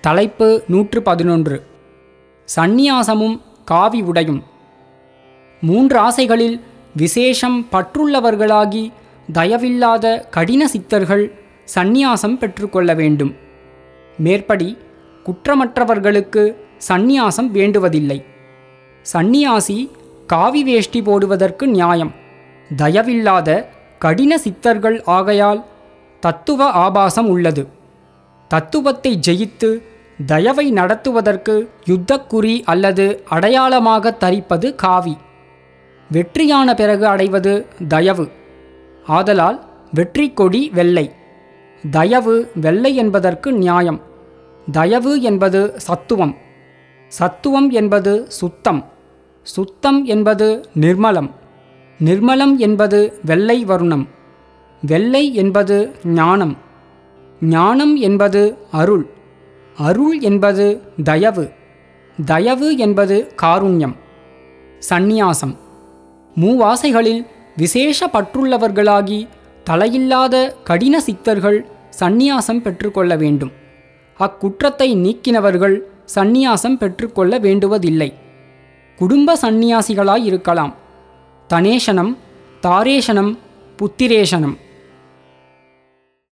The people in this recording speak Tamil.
தலைப்பு நூற்று பதினொன்று. சந்நியாசமும் காவி உடையும். மூன்று ஆசைகளில் விசேஷம் பற்றுள்ளவர்களாகி தயவில்லாத கடின சித்தர்கள் சந்நியாசம் பெற்றுக்கொள்ள வேண்டும். மேற்படி குற்றமற்றவர்களுக்கு சந்நியாசம் வேண்டுவதில்லை. சந்நியாசி காவி வேஷ்டி போடுவதற்கு நியாயம். தயவில்லாத கடின சித்தர்கள் ஆகையால் தத்துவ ஆபாசம் உள்ளது. தத்துவத்தை ஜெயித்து தயவை நடத்துவதற்கு யுத்தக்குறி அல்லது அடையாளமாக தரிப்பது காவி. வெற்றியான பிறகு அடைவது தயவு. ஆதலால் வெற்றி கொடி வெள்ளை. தயவு வெள்ளை என்பதற்கு நியாயம். தயவு என்பது சத்துவம். சத்துவம் என்பது சுத்தம். சுத்தம் என்பது நிர்மலம். நிர்மலம் என்பது வெள்ளை வருணம். வெள்ளை என்பது ஞானம். ஞானம் என்பது அருள். அருள் என்பது தயவு. தயவு என்பது காருண்யம். சந்நியாசம். மூவாசைகளில் விசேஷ பற்றுள்ளவர்களாகி தலையில்லாத கடின சித்தர்கள் சந்நியாசம் பெற்றுக்கொள்ள வேண்டும். அக்குற்றத்தை நீக்கினவர்கள் சந்நியாசம் பெற்றுக்கொள்ள வேண்டுவதில்லை. குடும்ப சந்நியாசிகளாய் இருக்கலாம். தனேஷனம் தாரேஷனம் புத்திரேஷனம்.